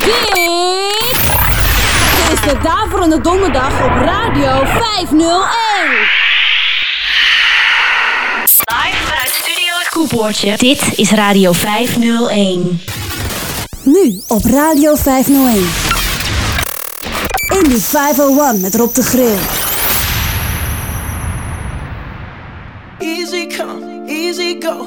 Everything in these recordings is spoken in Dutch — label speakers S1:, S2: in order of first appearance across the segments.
S1: Dit is de Daverende Donderdag op Radio 501.
S2: Live vanuit Studio Het Koepoortje. Dit is Radio 501.
S1: Nu op Radio 501. Indie 501 met Rob de Grill.
S3: Easy come, easy go.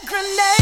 S3: Grenade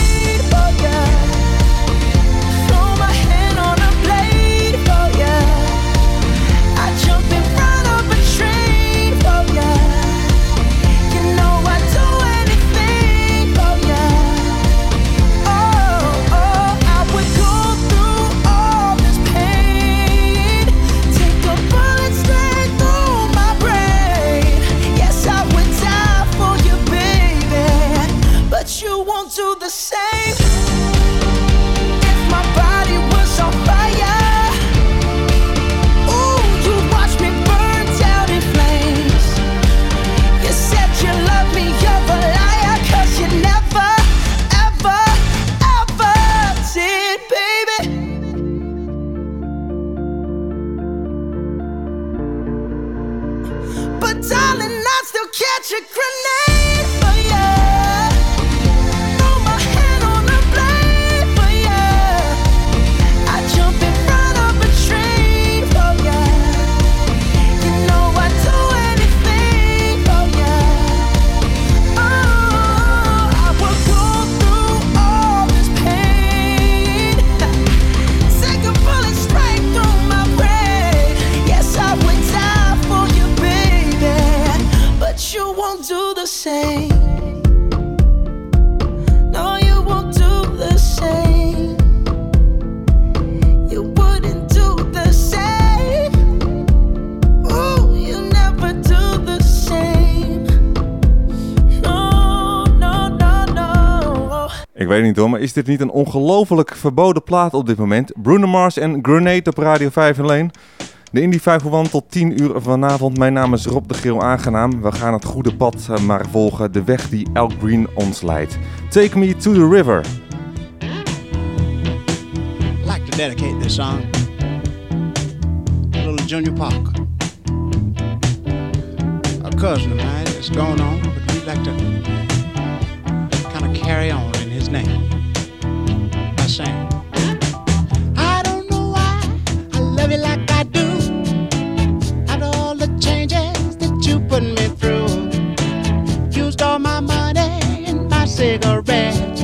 S3: you crazy.
S4: Ik weet niet hoor, maar is dit niet een ongelooflijk verboden plaat op dit moment? Bruno Mars en Grenade op Radio 5 alleen. De Indie 501 tot 10 uur vanavond. Mijn naam is Rob de Geel Aangenaam. We gaan het goede pad eh, maar volgen. De weg die Elk Green ons leidt. Take me to the river.
S5: I'd like to dedicate this song to little Junior Parker. A cousin of mine is going on, but we'd like to kind of carry on in his name by saying, I don't know why I love you like put me through, used all my money and my cigarettes.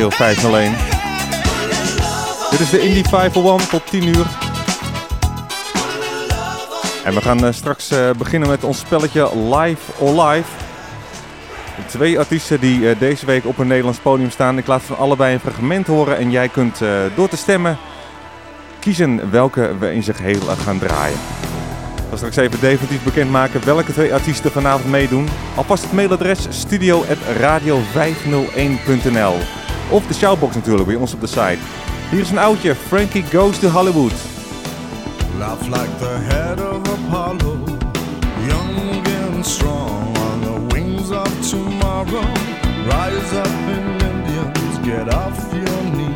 S4: Radio 501. Dit is de Indie 501 tot 10 uur. En we gaan uh, straks uh, beginnen met ons spelletje Live or Live. Twee artiesten die uh, deze week op een Nederlands podium staan. Ik laat van allebei een fragment horen en jij kunt door te stemmen kiezen welke we in zich heel gaan draaien. Ik zal straks even definitief bekendmaken welke twee artiesten vanavond meedoen. Alvast het mailadres studio.radio501.nl Of de shoutbox natuurlijk bij ons op de site. Hier is een oudje, Frankie Goes to Hollywood.
S6: Laugh like the head of Apollo Young and strong on the wings of tomorrow Rise up in Indians, get off your knees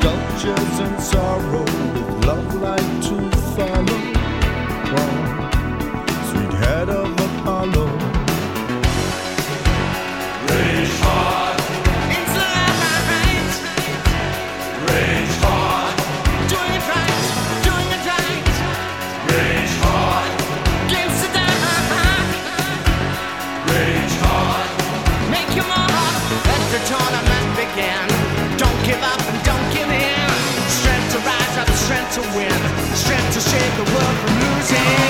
S6: sculptures and songs. shake the world from losing.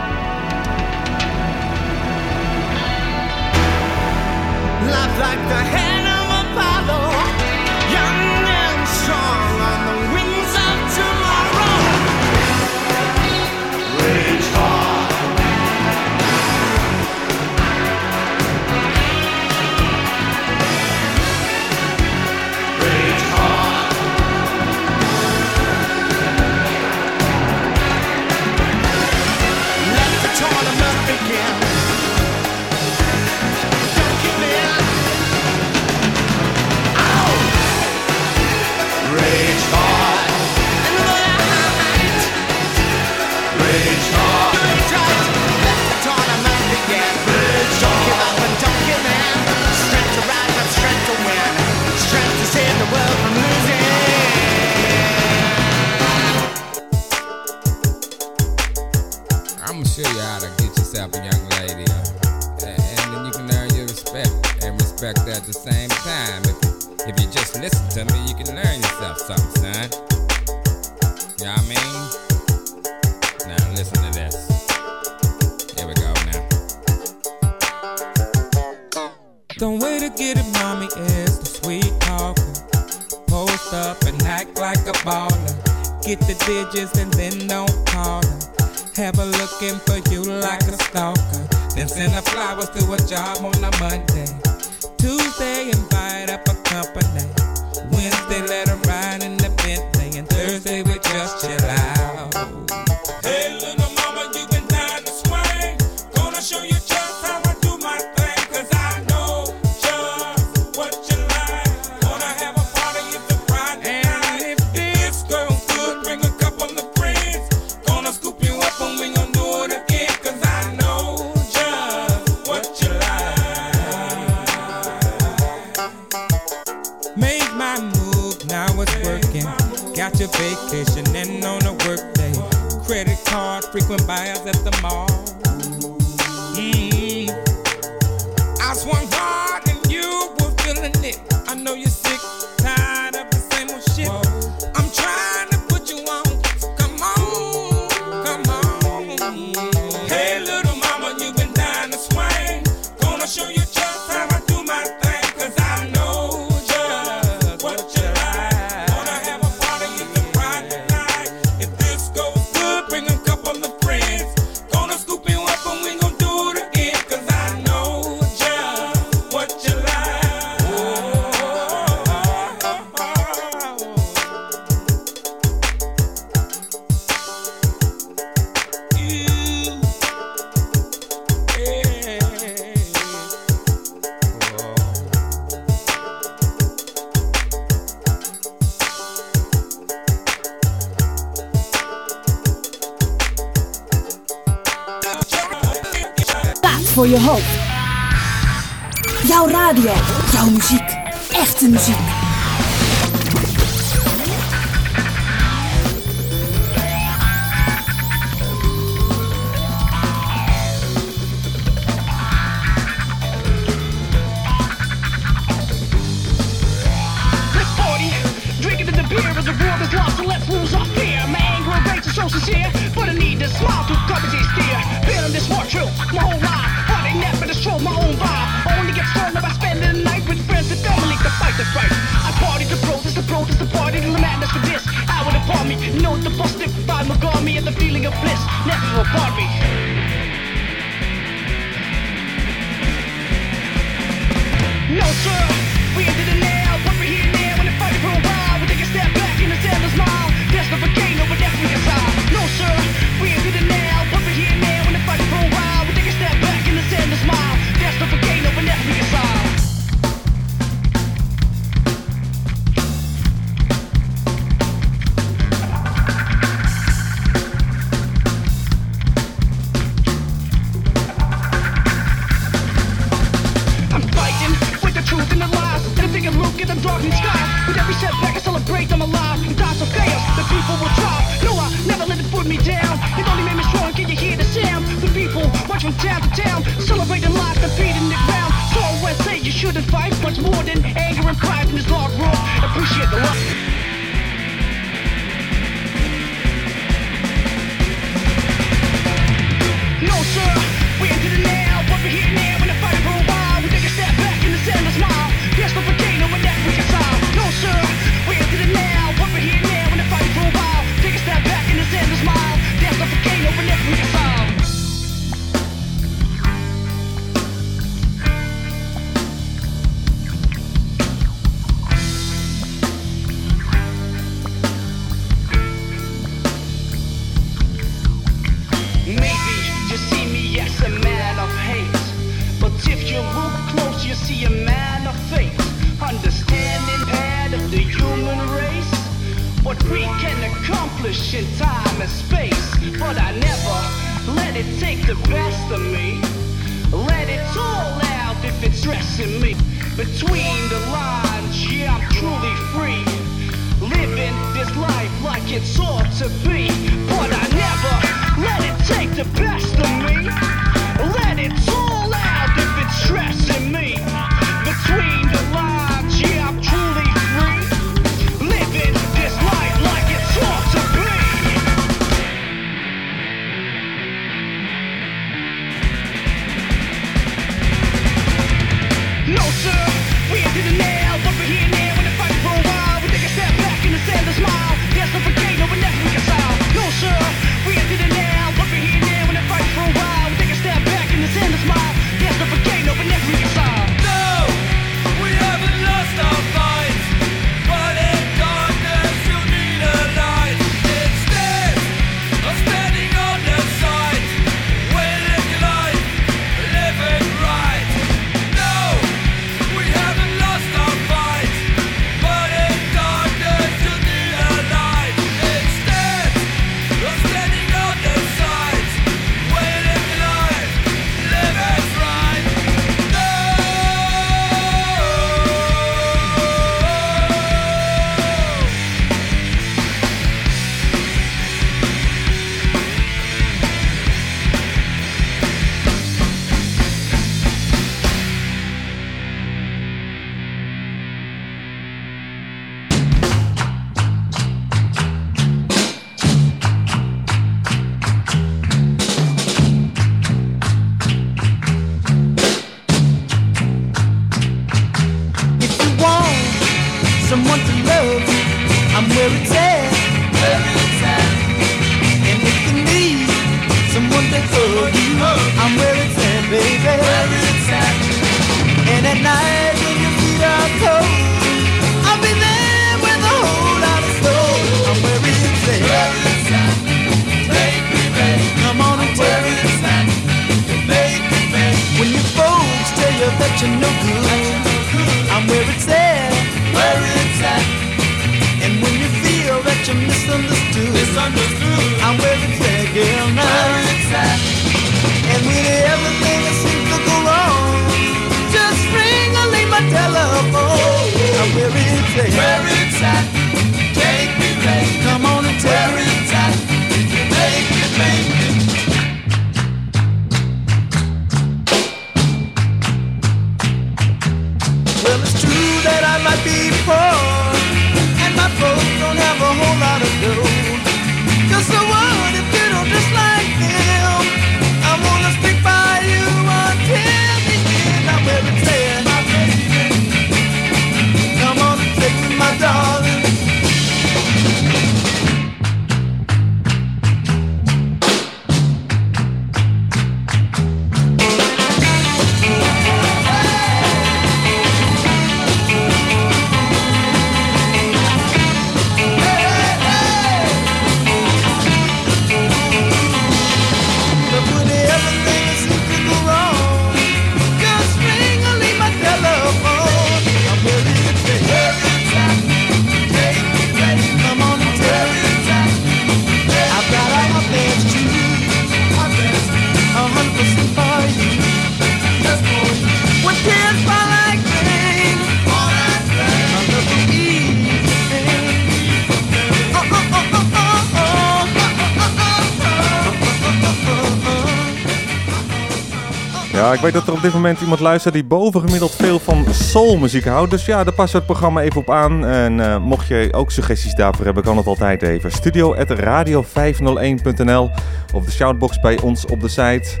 S4: Ja, ik weet dat er op dit moment iemand luistert die bovengemiddeld veel van soulmuziek houdt. Dus ja, daar past het programma even op aan. En eh, mocht je ook suggesties daarvoor hebben, kan het altijd even. Studio radio501.nl of de shoutbox bij ons op de site.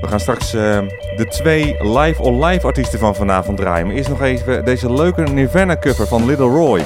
S4: We gaan straks eh, de twee live on live artiesten van vanavond draaien. Maar eerst nog even deze leuke Nirvana cover van Little Roy.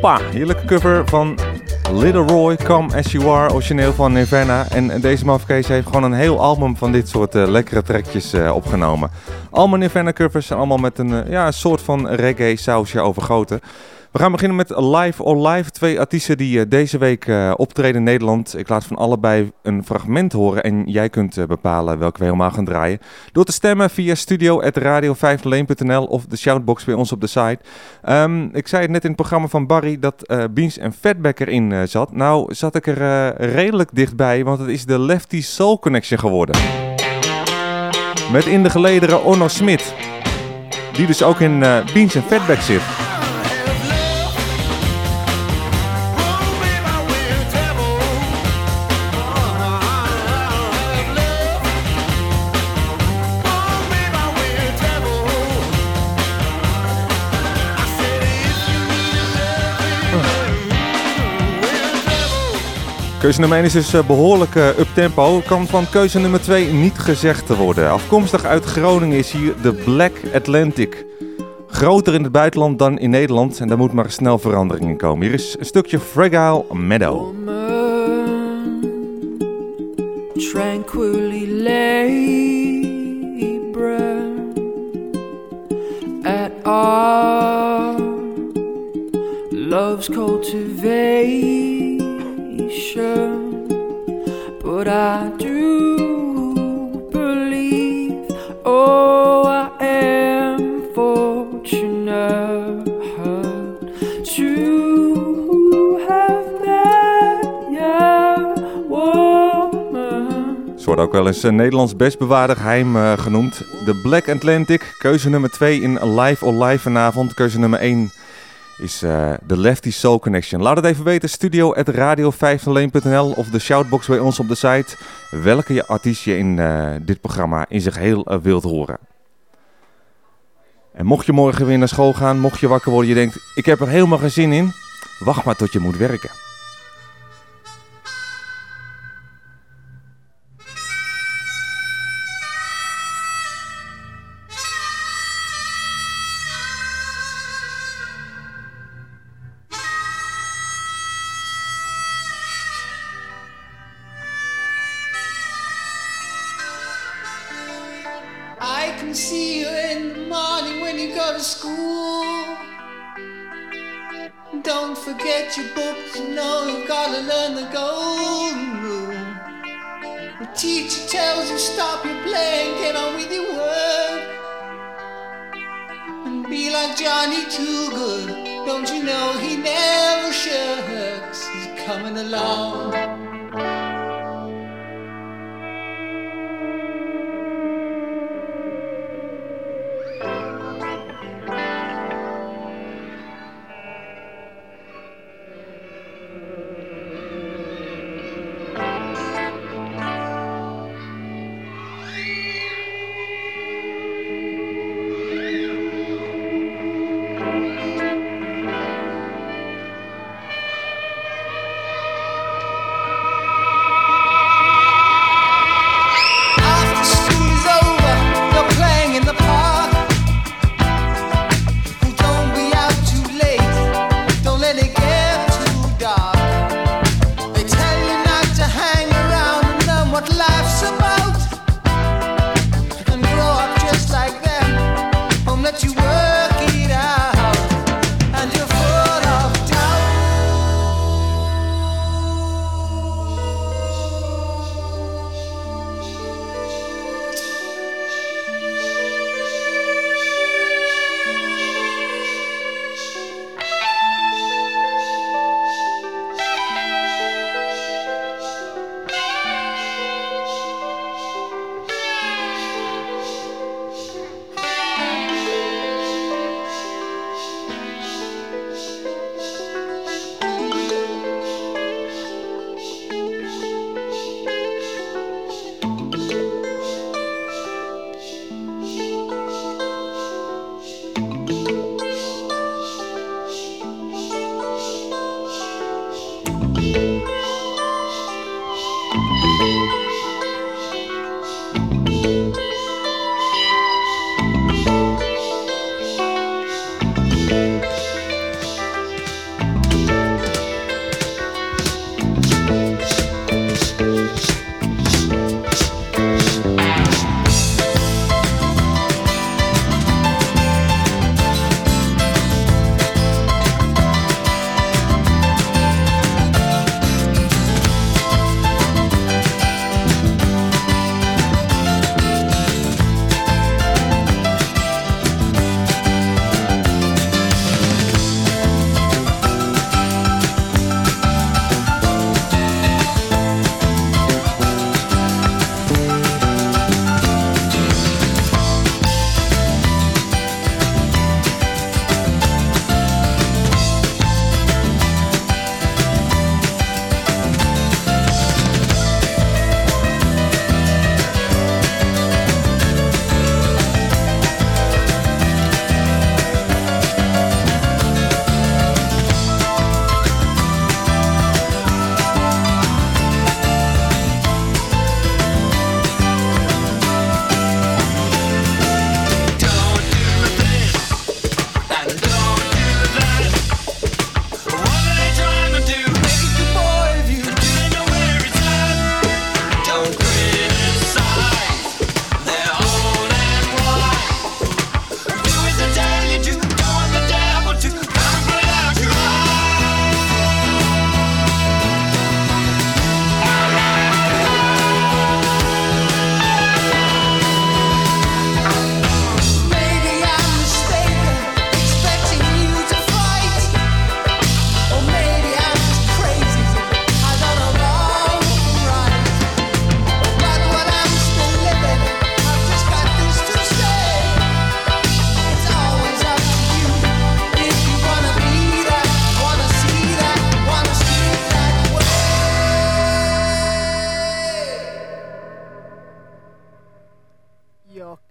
S4: Hoppa, heerlijke cover van Little Roy, Come As You Are, origineel van Nirvana. En deze mafkees heeft gewoon een heel album van dit soort eh, lekkere trekjes eh, opgenomen. Allemaal Nirvana covers zijn allemaal met een, eh, ja, een soort van reggae sausje overgoten. We gaan beginnen met Live or Live. Twee artiesten die eh, deze week eh, optreden in Nederland. Ik laat van allebei een fragment horen en jij kunt eh, bepalen welke we helemaal gaan draaien. Door te stemmen via studio.radio5leen.nl of de shoutbox bij ons op de site. Ehm, ik zei het net in het programma van Barry dat Beans en Fatback erin zat. Nou zat ik er redelijk dichtbij, want het is de Lefty Soul Connection geworden. Met in de gelederen Onno Smit. Die dus ook in Beans en Fatback zit. Keuze nummer 1 is dus eh, behoorlijk uh, up-tempo. Kan van keuze nummer 2 niet gezegd te worden. Afkomstig uit Groningen is hier de Black Atlantic. Groter in het buitenland dan in Nederland en daar moet maar snel verandering in komen. Hier is een stukje Fragile Meadow.
S7: tranquilly at our love's cultivation. But I do believe, oh, I am fortunate to have met.
S4: Ze wordt ook wel eens een Nederlands best bewaarde geheim eh, genoemd. De Black Atlantic, keuze nummer 2 in Live or Live vanavond. Keuze nummer 1 is eh, de Lefty Soul Connection. Laat het even weten, studio at radio of de shoutbox bij ons op de site. Welke je artiest je in eh, dit programma in zijn geheel eh, wilt horen. En mocht je morgen weer naar school gaan, mocht je wakker worden, je denkt, ik heb er helemaal geen zin in. Wacht maar tot je moet werken.
S8: You know he never shirks? He's coming along.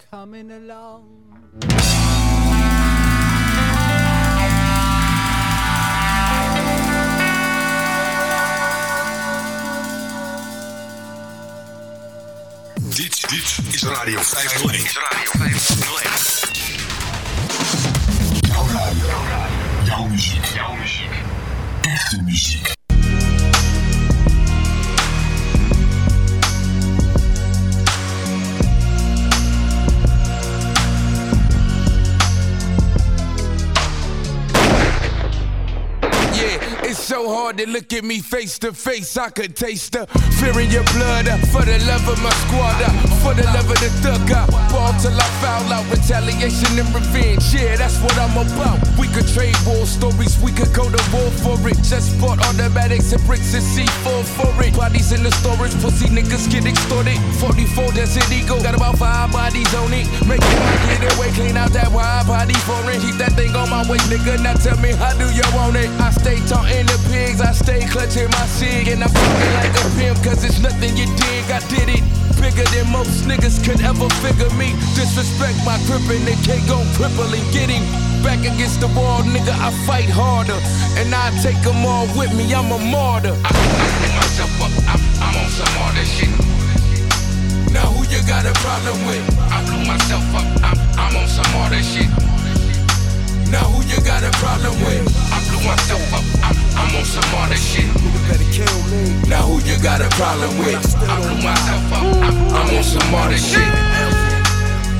S9: Coming along.
S10: Dit, dit is Radio 501. Is Radio 501. Jouw radio. Jouw muziek. Jouw muziek. Echte muziek.
S11: Hard to look at me face to face. I could taste the fear in your blood for the love of my squad, for the love of the thug. I ball till I foul out retaliation and revenge. Yeah, that's what I'm about. We could trade war stories, we could go to war for it. Just bought automatics and bricks and C4 for it. Bodies in the storage, pussy niggas get extorted. 44 Desert Eagle, got about five bodies on it. Make it my getaway, clean out that wide body for it. Keep that thing on my waist, nigga. Now tell me how do you want it? I stay taunting the I stay clutching my cig, and I'm talking like a pimp, cause it's nothing you dig. I did it bigger than most niggas could ever figure me. Disrespect my grip and they can't go cripple and get him. Back against the wall, nigga, I fight harder. And I take them all with me, I'm a martyr. I, I myself up, I'm, I'm on some other shit. Now who you got a problem with? I blew myself up, I'm, I'm on some other shit. Now who you got a problem with? I blew myself up, I'm, I'm on some other shit. Nigga better kill me. Now who you got a problem with? I blew myself up, I'm, I'm on some other shit.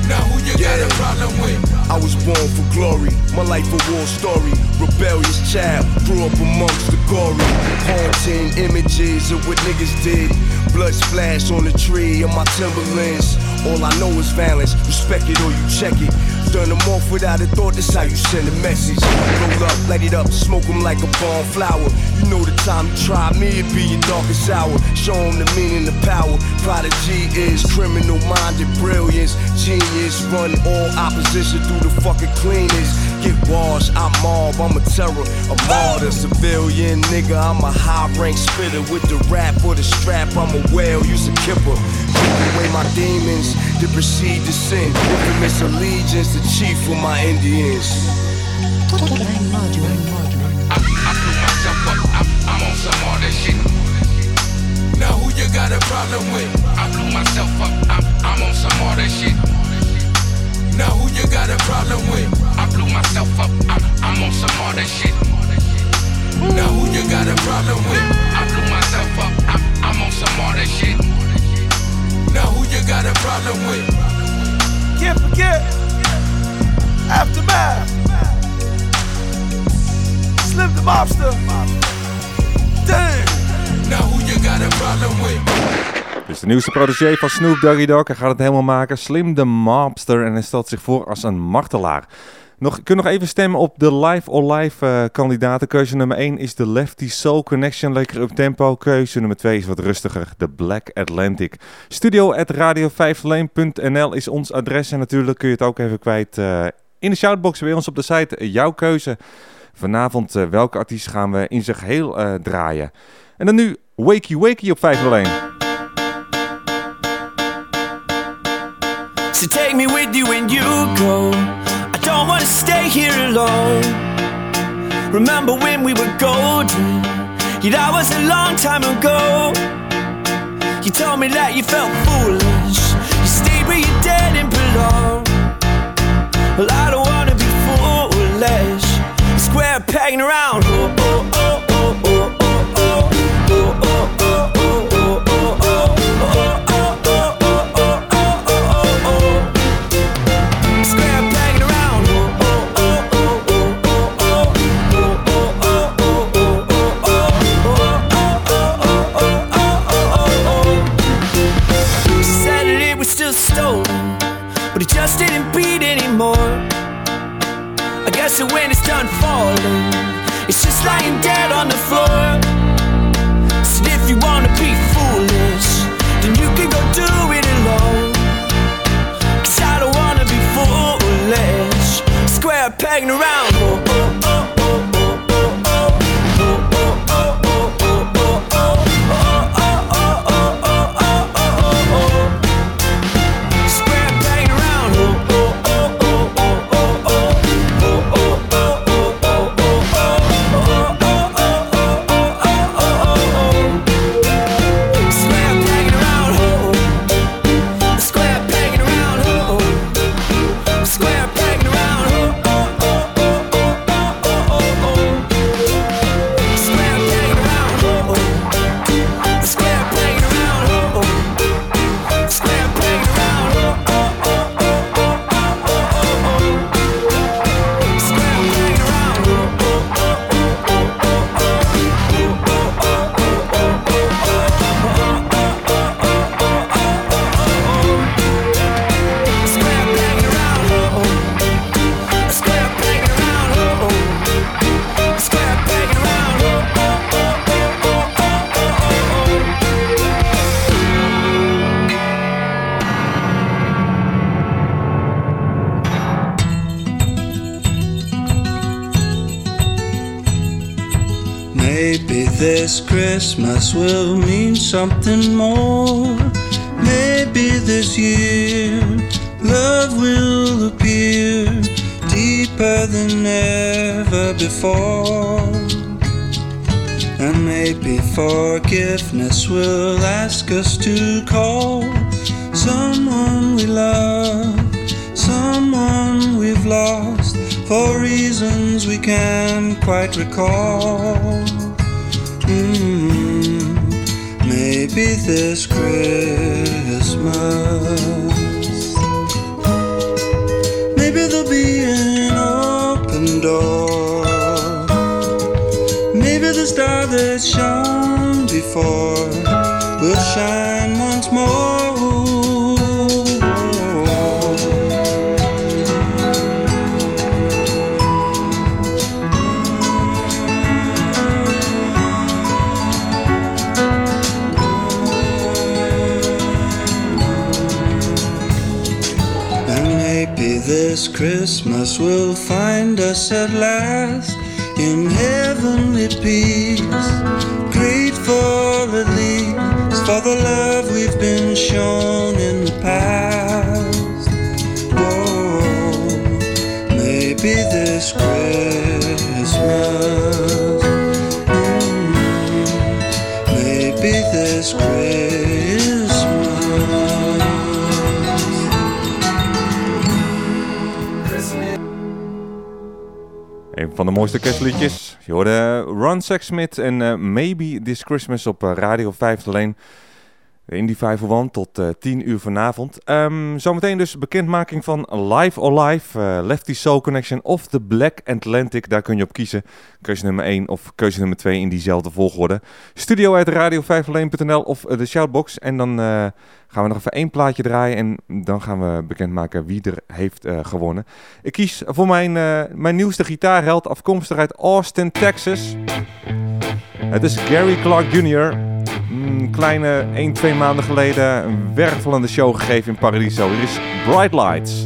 S11: Now who you got a problem with?
S12: I was born for glory, my life a war story. Rebellious child, grew up amongst the gory. Haunting images of what niggas did. Blood splash on the tree of my Timberlands. All I know is violence, respect it or you check it. Turn them off without a thought, that's how you send a message. Roll up, light it up, smoke them like a flower. You know the time you try me, it be your darkest hour. Show them the meaning, the power. Prodigy is criminal minded brilliance. Genius, run all opposition through the fucking cleanest. Get washed, I'm mob, I'm a terror, a martyr, civilian nigga. I'm a high rank spitter with the rap or the strap. I'm a whale, use a kipper. Keep away my demons, to proceed to sin. Infamous allegiance, the chief of my Indians.
S11: I, I put myself up, I, I'm on some other shit. Now who you got a problem with? I blew myself up, I'm, I'm on some other shit. Now who you got a problem with? I blew myself up, I'm, I'm on some other shit. Now who you got a problem with? I blew myself up, I'm, I'm on some other shit. Now who you got a problem with?
S13: Can't forget. Aftermath. Slim the mobster. Damn.
S11: Now who you got a problem with?
S4: Dit is de nieuwste protégé van Snoop Doggy Dogg. Hij gaat het helemaal maken. Slim de Mobster. En hij stelt zich voor als een martelaar. Nog, kun nog even stemmen op de Live or Live eh, kandidaten. Keuze nummer 1 is de Lefty Soul Connection. Lekker up tempo. Keuze nummer 2 is wat rustiger. De Black Atlantic. Studio at radio5leen.nl is ons adres. En natuurlijk kun je het ook even kwijt eh, in de shoutbox bij ons op de site. Jouw keuze. Vanavond eh, welke artiest gaan we in zijn geheel eh, draaien. En dan nu Wakey Wakey op 501.
S14: So take me with you when you go. I don't wanna stay here alone. Remember when we were golden? Yeah, that was a long time ago. You told me that you felt foolish. You stayed where you didn't belong. Well, I don't wanna be foolish. Square pegging around. Falling, it's just lying dead on the floor. Said if you wanna be foolish, then you can go do it alone. Cause I don't wanna be foolish. Square pegging around.
S15: Christmas will mean something more. Maybe this year love will appear deeper than ever before. And maybe forgiveness will ask us to call someone we love, someone we've lost for reasons we can't quite recall. Maybe this Christmas, maybe there'll be an open door. Maybe the star that shone before will shine maybe this Christmas will find us at last in heavenly peace. Grateful at least for the love we've been shown in the past. Oh, maybe this Christmas. mm, Maybe this Christmas.
S14: Van de mooiste kerstliedjes. Je hoorde Ron Sexsmith en eh, Maybe This Christmas op eh, Radio 5 alleen. In die 5 1 tot eh 10 uur vanavond. Ehm, zometeen dus bekendmaking van Live or Live, eh, Lefty Soul Connection of The Black Atlantic. Daar kun je op kiezen. Keuze nummer 1 of keuze nummer 2 in diezelfde volgorde. Studio uit radio 5 1nl of eh, de shoutbox. En dan eh, gaan we nog even één plaatje draaien en dan gaan we bekendmaken wie er heeft eh, gewonnen. Ik kies voor mijn, eh, mijn nieuwste gitaarheld afkomstig uit Austin, Texas. Het is Gary Clark Jr. Een kleine 1, 2 maanden geleden een wervelende show gegeven in Paradiso. Hier is Bright Lights.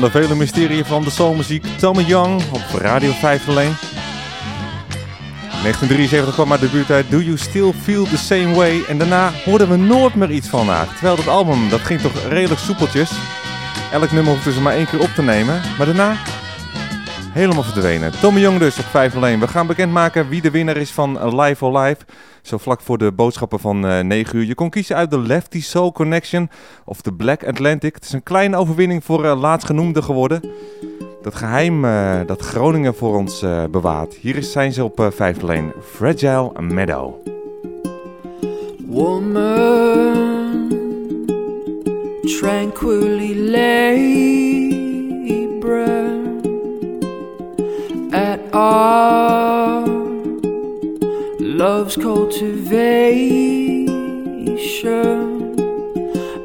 S4: Van de vele mysterieën van de soulmuziek Tommy Young op Radio 5 alleen. 1973 kwam haar debuut uit Do You Still Feel The Same Way en daarna hoorden we nooit meer iets van haar. Terwijl dat album, dat ging toch redelijk soepeltjes. Elk nummer hoefde ze maar één keer op te nemen, maar daarna helemaal verdwenen. Tommy Young dus op 5 alleen. We gaan bekendmaken wie de winnaar is van Live or Live. Zo vlak voor de boodschappen van eh 9 uur. Je kon kiezen uit de Lefty Soul Connection of de Black Atlantic. Het is een kleine overwinning voor uh, laatstgenoemde geworden. Dat geheim eh, dat Groningen voor ons bewaart. Hier zijn ze op uh, 5 alleen. Fragile Meadow.
S7: Woman, tranquilly lay breath our love's cultivation.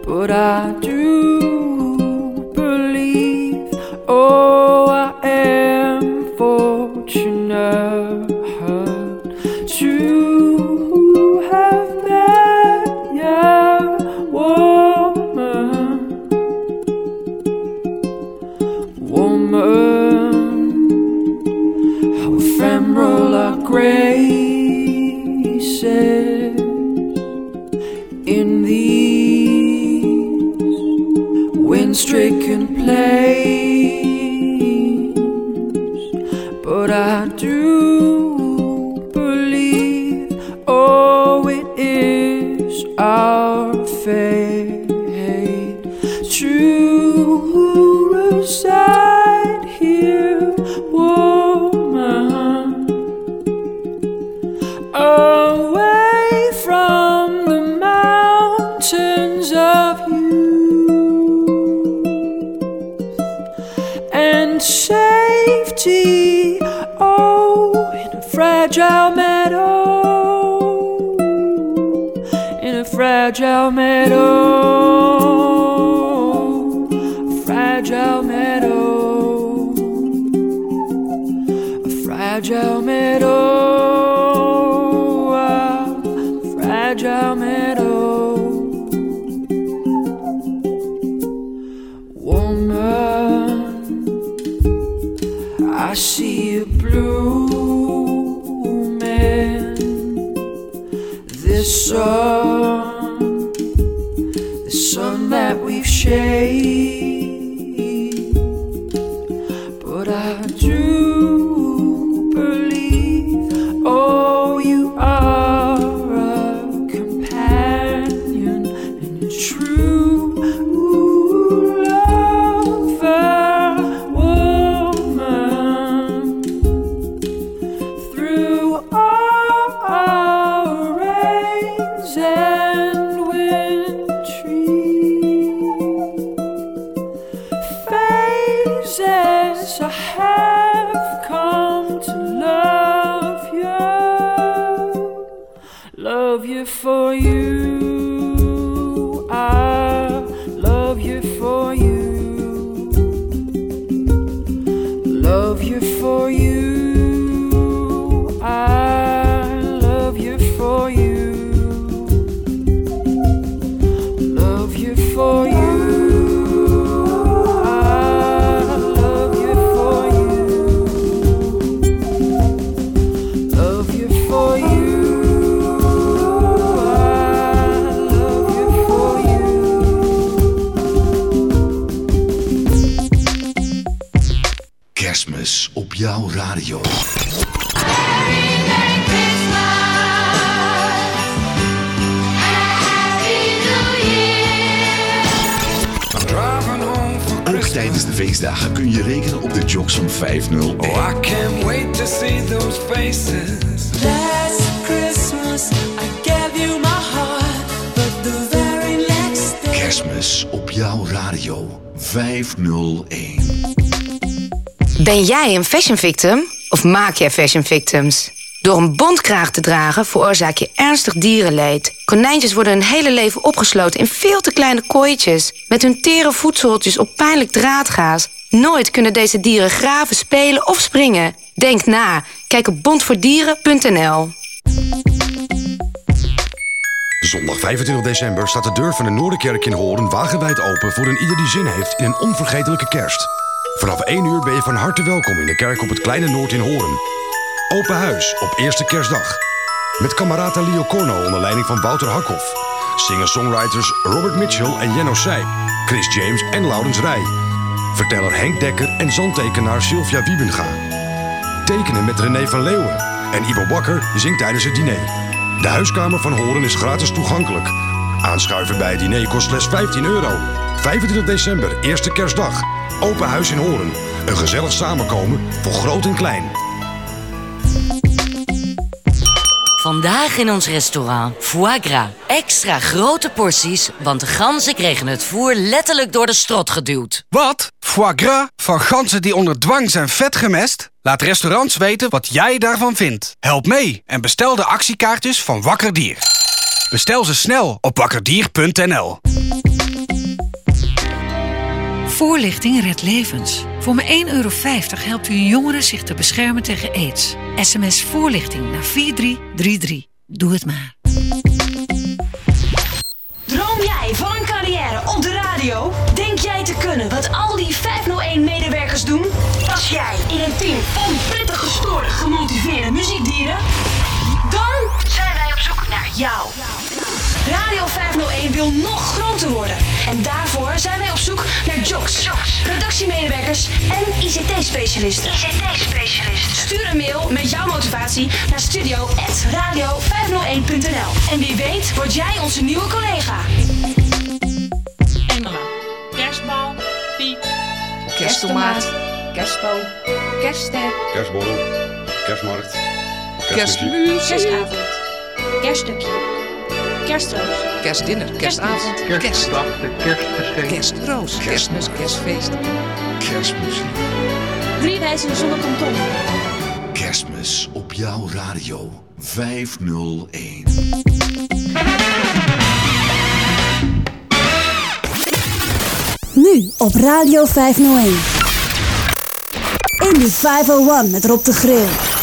S7: But I do believe, oh, I am fortunate graces in these wind-stricken plains, but I do fragile meadow, fragile meadow, a fragile meadow, a fragile meadow. Woman, I see you blooming. This sun,
S16: shade. Jij een fashion victim of maak jij fashion victims? Door een bondkraag te dragen veroorzaak je ernstig dierenleed. Konijntjes worden hun hele leven opgesloten in veel te kleine kooitjes... met hun tere voedseltjes op pijnlijk draadgaas. Nooit kunnen deze dieren graven, spelen of springen. Denk na. Kijk op bondvoordieren.nl.
S10: Zondag 25 december staat de deur van de Noorderkerk in Horen wagenwijd open voor een ieder die zin heeft in een onvergetelijke kerst. Vanaf 1 uur ben je van harte welkom in de kerk op het Kleine Noord in Horen. Open huis op eerste kerstdag. Met kamerata Leo Corno onder leiding van Wouter Hakhoff. Singer-songwriters Robert Mitchell en Jenno Seij. Chris James en Laurens Rij. Verteller Henk Dekker en zandtekenaar Sylvia Wiebenga. Tekenen met René van Leeuwen. En Ivo Bakker zingt tijdens het diner. De huiskamer van Horen is gratis toegankelijk. Aanschuiven bij het diner kost slechts 15 euro. 25 december, eerste kerstdag. Open huis in Horen. Een gezellig samenkomen voor groot en klein.
S17: Vandaag in ons restaurant foie gras. Extra grote porties, want de ganzen kregen het voer letterlijk door de strot geduwd.
S18: Wat? Foie gras van ganzen die onder dwang zijn vet gemest? Laat restaurants weten wat jij daarvan vindt. Help mee en bestel de actiekaartjes van Wakker Dier. Bestel ze snel op wakkerdier.nl.
S19: Voorlichting redt levens. Voor maar 1,50 euro helpt u een jongere zich te beschermen tegen aids. SMS voorlichting naar 4333. Doe het maar.
S20: Droom jij van een carrière op de radio? Denk jij te kunnen wat al die 501-medewerkers doen? Pas jij in een team van prettig gestoorde, gemotiveerde muziekdieren? Zoek naar jou. Radio 501 wil nog groter worden. En daarvoor zijn wij op zoek naar jocks, redactiemedewerkers en ICT-specialisten. ICT-specialisten. Stuur een mail met jouw motivatie naar studio.radio501.nl. En wie weet word jij onze nieuwe collega.
S21: Engelen. Kerstbal. Piek.
S22: Kersttomaat. Kerstboom. Kerstster.
S10: Kerstborrel. Kerstmarkt.
S22: Kerstmuziek.
S21: Kerstavond. Kerststukje. Kerstroos.
S22: Kerstdinner. Kerstavond.
S21: Kerstdag,
S22: de kerstgeschenk. Kerstroos. Kerstmis. Kerstfeest.
S23: Kerstmuziek.
S21: Drie wijzen zonder kanton.
S23: Kerstmis op jouw radio 501.
S14: Nu op Radio 501. Indie 501 met Rob de Grill.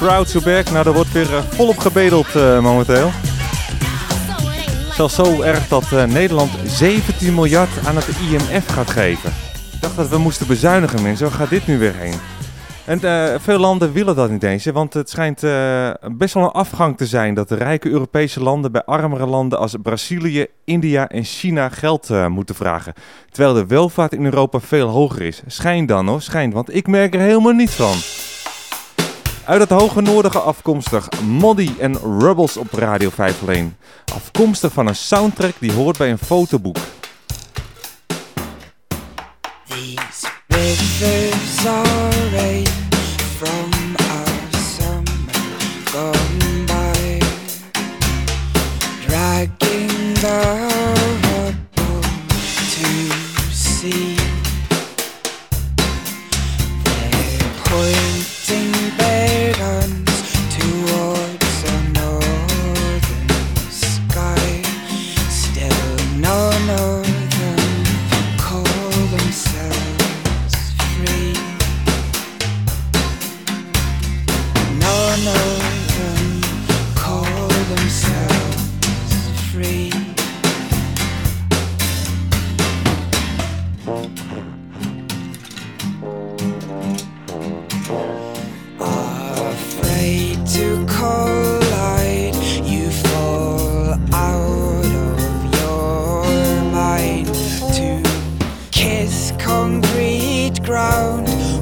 S4: Proud. Nou, daar wordt weer eh, volop gebedeld eh, momenteel. Zelfs zo erg dat eh, Nederland 17 miljard aan het IMF gaat geven. Ik dacht dat we moesten bezuinigen, mensen. Waar gaat dit nu weer heen? En veel landen willen dat niet eens, want het schijnt best wel een afgang te zijn dat de rijke Europese landen bij armere landen als Brazilië, India en China geld moeten vragen. Terwijl de welvaart in Europa veel hoger is. Schijnt dan hoor, schijnt, want ik merk er helemaal niets van. Uit het hoge noordige afkomstig, Moddy en Rubbles op Radio 5 alleen. Afkomstig van een soundtrack die hoort bij een fotoboek.
S14: These are from our summer gone by, dragging the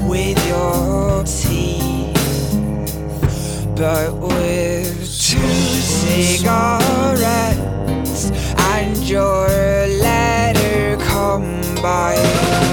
S14: with your teeth, but with two cigarettes and your letter combined.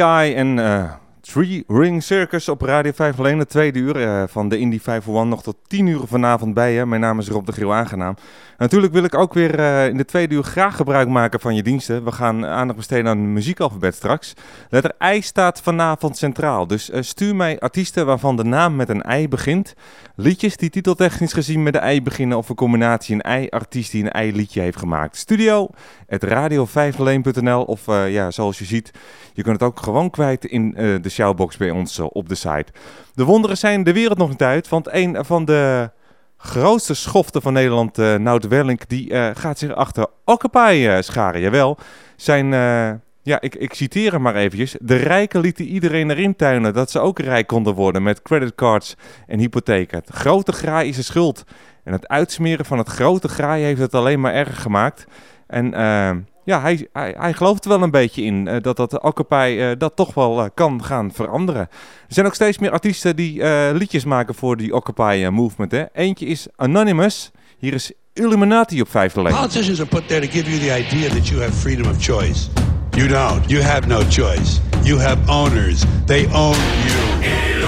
S14: AI and
S4: uh, Three Ring Circus op Radio 5 alleen de tweede uur eh, van de Indie 501 nog tot 10 uur vanavond bij je. Mijn naam is Rob de Griel aangenaam. Natuurlijk wil ik ook weer eh, in de tweede uur graag gebruik maken van je diensten. We gaan aandacht besteden aan het muziekalfabet straks. Letter I staat vanavond centraal. Dus eh, stuur mij artiesten waarvan de naam met een I begint. Liedjes die titeltechnisch gezien met een I beginnen of een combinatie een I-artiest die een I-liedje heeft gemaakt. Studio, het radio501.nl of eh, ja, zoals je ziet, je kunt het ook gewoon kwijt in de shoutbox bij ons eh, op de site. De wonderen zijn de wereld nog niet uit, want een van de grootste schoften van Nederland, eh Nout die eh, gaat zich achter Occupy eh, scharen. Jawel, zijn, ja, ik, ik citeer hem maar eventjes. De rijken lieten iedereen erin tuinen dat ze ook rijk konden worden met creditcards en hypotheken. Het grote graai is de schuld. En het uitsmeren van het grote graai heeft het alleen maar erger gemaakt. En ja, hij, hij, hij gelooft er wel een beetje in eh, dat dat Occupy eh, dat toch wel eh, kan gaan veranderen. Er zijn ook steeds meer artiesten die liedjes maken voor die Occupy movement. Hè. Eentje is Anonymous. Hier is Illuminati op vijfde lijn.
S24: Politicians are put there to give you the idea that you have freedom of choice. You don't. You have no choice. You have owners. They own you.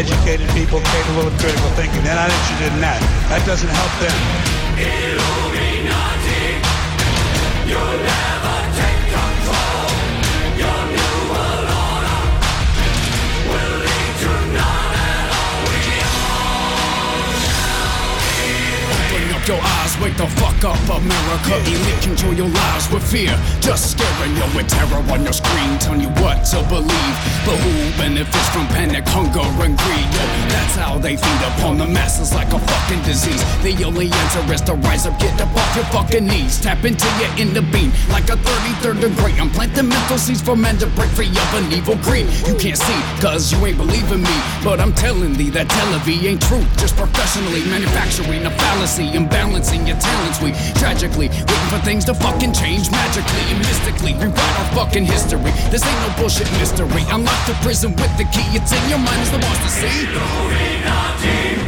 S24: Educated people capable of critical thinking. They're not interested in that. That doesn't help them.
S6: Illuminati,
S25: up your eyes, wake the fuck up, America. Elite control your lives with fear, just scaring you with terror on your screen, telling you what to believe. But who benefits from panic, hunger, and greed? Yo, that's how they feed upon the masses like a fucking disease. The only answer is to rise up, get up off your fucking knees, tap into your inner being like a 33rd degree. I'm planting mental seeds for men to break free of an evil greed. You can't see, cause you ain't believing me, but I'm telling thee that television ain't truth, just professionally manufacturing a fallacy and balancing your talents. We tragically waiting for things to fucking change magically and mystically rewrite our fucking history. This ain't no bullshit mystery. Unlock the prison with the key. It's in your mind as the boss to see.
S6: Illuminati,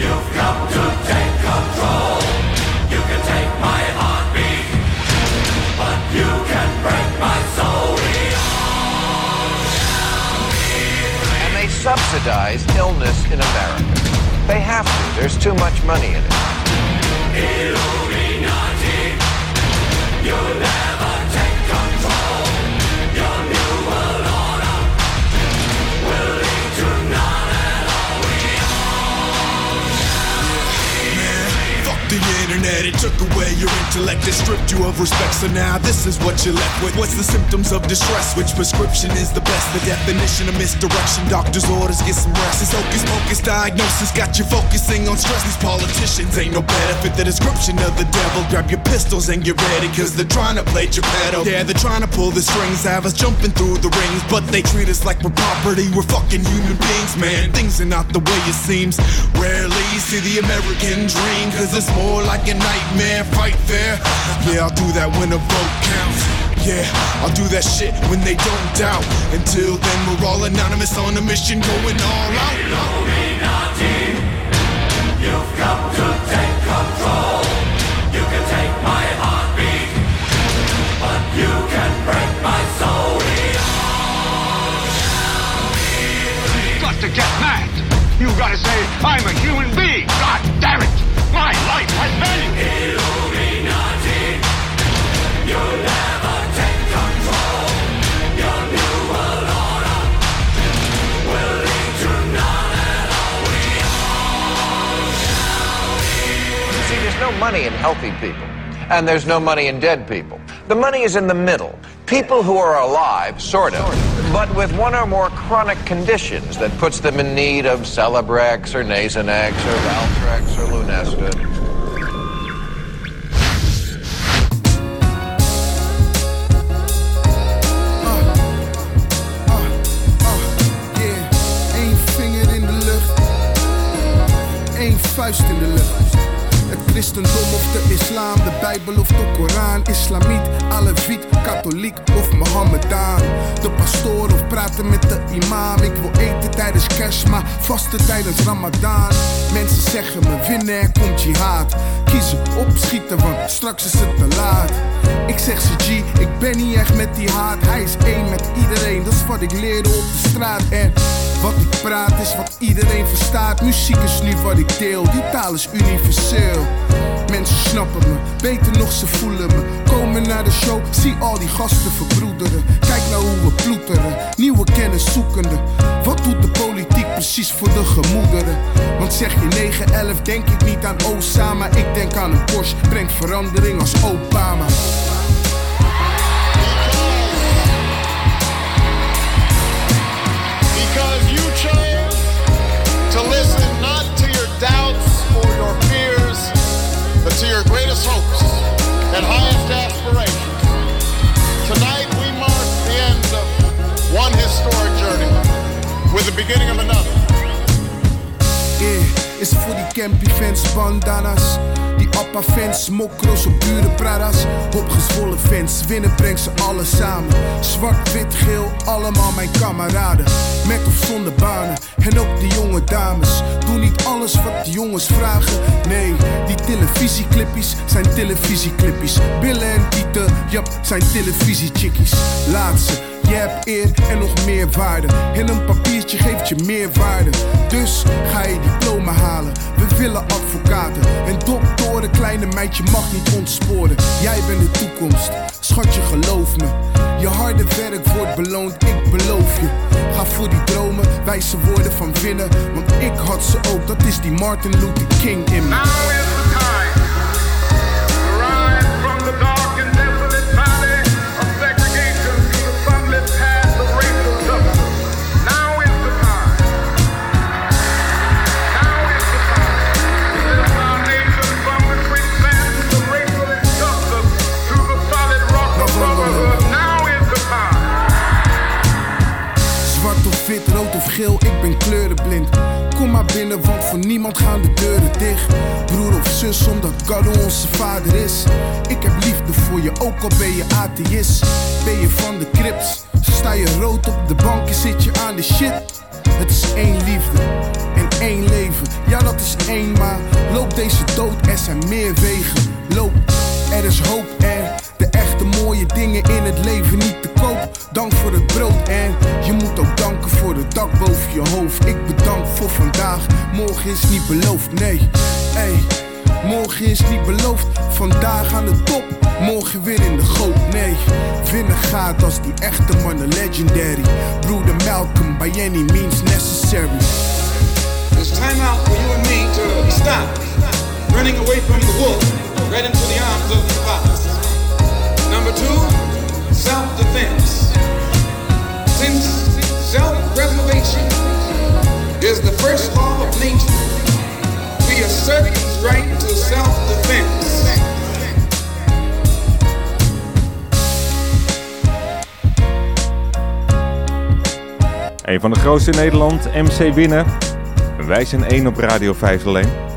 S6: you've come to take control. You can take my heartbeat, but you can break my soul.
S26: and they subsidize illness in America. They have to. There's too much money in it.
S6: Illuminati,
S13: internet, it took away your intellect, it stripped you of respect. So now this is what you're left with. What's the symptoms of distress? Which prescription is the best? The definition of misdirection. Doctor's orders, get some rest. This hocus pocus diagnosis got you focusing on stress. These politicians ain't no better fit the description of the devil. Grab your pistols and get ready, cause they're trying to play Geppetto. Yeah, they're trying to pull the strings, have us jumping through the rings, but they treat us like we're property. We're fucking human beings, man. Things are not the way it seems. Rarely see the American dream, cause it's more like a nightmare fight fair. Yeah, I'll do that when a vote counts. Yeah, I'll do that shit when they don't doubt. Until then, we're all anonymous on a mission going all out.
S6: Illuminati, you've come to take control. You can take my heartbeat, but you can break my soul.
S27: You've got to get mad. You gotta say, I'm a human being. God damn it. My life has value.
S6: Illuminati, you'll never take control. Your new world order will lead to none at all.
S26: See, there's no money in healthy people, and there's no money in dead people. The money is in the middle. People who are alive, sort of, but with one or more chronic conditions that puts them in need of Celebrex or Nasonex or Valtrex or Lunesta.
S28: In.
S29: Christendom of de islam, de bijbel of de koran Islamiet, aleviet, katholiek of mohammedaan De pastoor of praten met de imam. Ik wil eten tijdens kerstma, vasten tijdens ramadan. Mensen zeggen me winnen, er komt jihad. Kiezen, opschieten, want straks is het te laat Ik zeg ze G, ik ben niet echt met die haat. Hij is één met iedereen, dat is wat ik leerde op de straat. En wat ik praat is wat iedereen verstaat. Muziek is nu wat ik deel, die taal is universeel. Mensen snappen me, beter nog ze voelen me. Komen naar de show, zie al die gasten verbroederen. Kijk nou hoe we ploeteren, nieuwe kennis zoekende. Wat doet de politiek precies voor de gemoederen? Want zeg je 9-11 denk ik niet aan Osama. Ik denk aan een Porsche, brengt verandering als Obama
S30: To listen not to your doubts or your fears, but to your greatest hopes and highest aspirations. Tonight we mark the end of one historic journey with the beginning of another.
S29: Yeah, is voor die campy fans bandana's. Die appa fans, mokro's op dure pradas. Opgezwollen fans, winnen brengt ze alle samen. Zwart, wit, geel, allemaal mijn kameraden. Met of zonder banen, en ook de jonge dames. Doe niet alles wat de jongens vragen. Nee, die televisieclippies zijn televisieclippies. Billen en tieten, jap, zijn televisiechickies. Laat ze. Je hebt eer en nog meer waarde. En een papiertje geeft je meer waarde. Dus ga je diploma halen. We willen advocaten en doktoren. Kleine meidje mag niet ontsporen. Jij bent de toekomst, schatje geloof me. Je harde werk wordt beloond, ik beloof je. Ga voor die dromen, wijze woorden van winnen. Want ik had ze ook, dat is die Martin Luther King in me. Ben kleurenblind. Kom maar binnen, want voor niemand gaan de deuren dicht. Broer of zus, omdat God onze vader is. Ik heb liefde voor je, ook al ben je atheïst. Ben je van de crips, sta je rood op de bank en zit je aan de shit. Het is één liefde en één leven. Ja, dat is één, maar loop deze dood, er zijn meer wegen. Loop, er is hoop en de echte mooie dingen in het leven niet te koop. Dank voor het brood en je moet ook danken voor het dak boven je hoofd. Ik bedank voor vandaag, morgen is niet beloofd, nee. Ey, morgen is niet beloofd, vandaag aan de top, morgen weer in de goot, nee. Winnen gaat als die echte mannen legendary. Broeder Malcolm, by any means necessary.
S31: It's time out for you and me to stop running away from the wolf right into the arms of the fox. Number two, self-defense. Since self-preservation is the first law of nature, we assert his right to self-defense.
S4: Een van de grootste in Nederland, MC Winnen. Wij zijn één op Radio 5 alleen.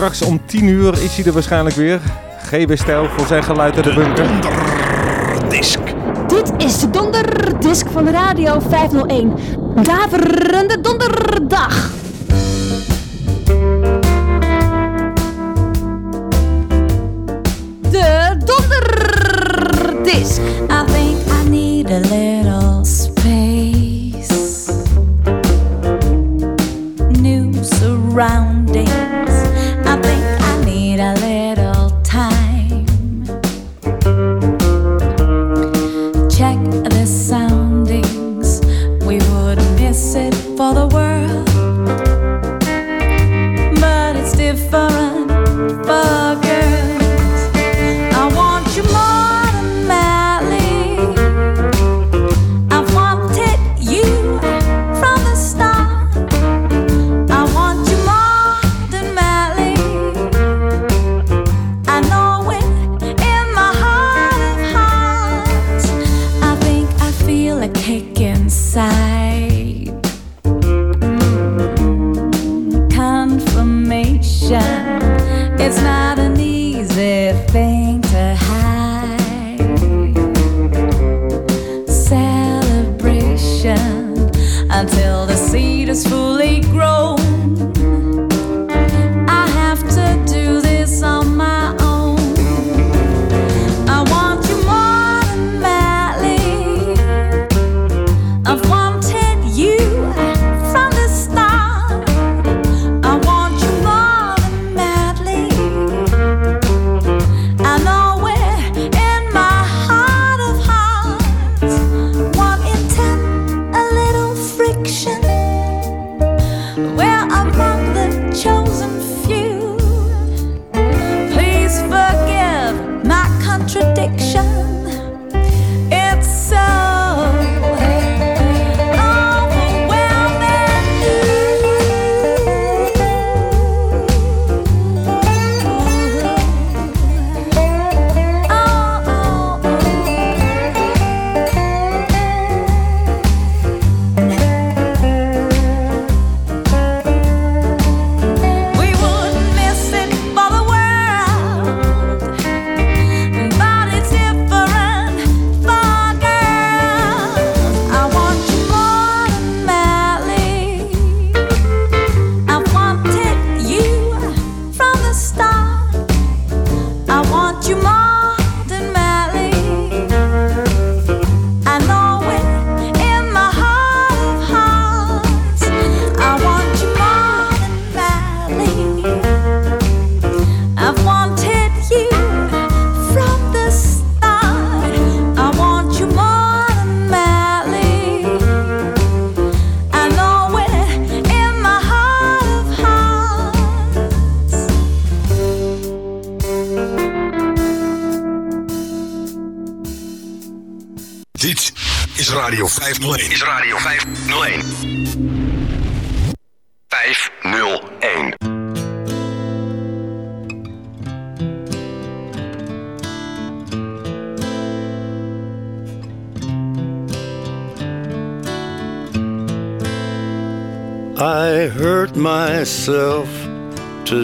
S4: Straks om 10 uur is hij er waarschijnlijk weer. GB Stijl voor zijn geluid uit de bunker.
S14: Dit is de donderdisc van Radio 501. Daverende donderdag. De donderdisc.
S32: I think I need a little space. New surroundings.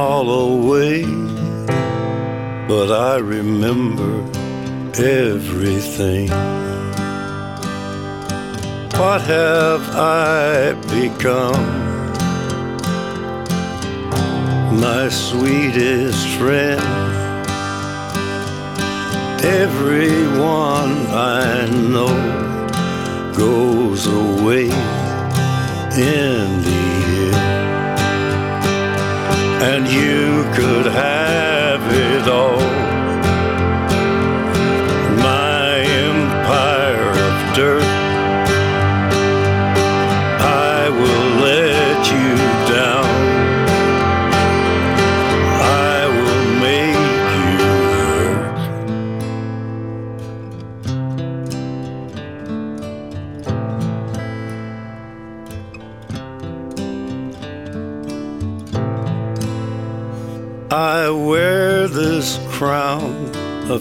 S15: all away, but I remember everything. What have I become? My sweetest friend. Everyone I know goes away in the. And you could have it all. My empire of dirt.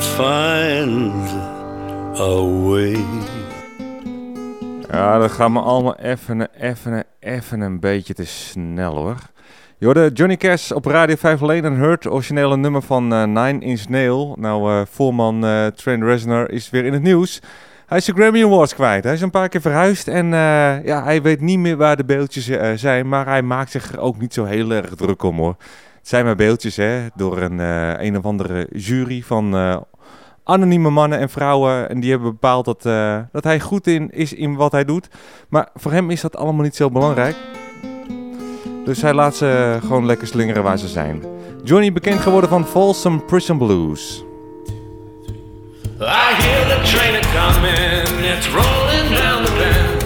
S15: find a way.
S4: Ja, dat gaat me allemaal even, even, even een beetje te snel hoor. Je Johnny Cash op Radio 5 alleen en Hurt, originele nummer van eh, Nine Inch Nail. Nou, eh, voorman eh, Trent Reznor is weer in het nieuws. Hij is de Grammy Awards kwijt. Hij is een paar keer verhuisd en ja, hij weet niet meer waar de beeldjes zijn. Maar hij maakt zich er ook niet zo heel erg druk om hoor. Zijn maar beeldjes hè, door een, eh, een of andere jury van eh, anonieme mannen en vrouwen. En die hebben bepaald dat, eh, dat hij goed in, is in wat hij doet. Maar voor hem is dat allemaal niet zo belangrijk. Dus hij laat ze gewoon lekker slingeren waar ze zijn. Johnny bekend geworden van Folsom Prison Blues.
S33: I hear the train coming, it's rolling down the bend.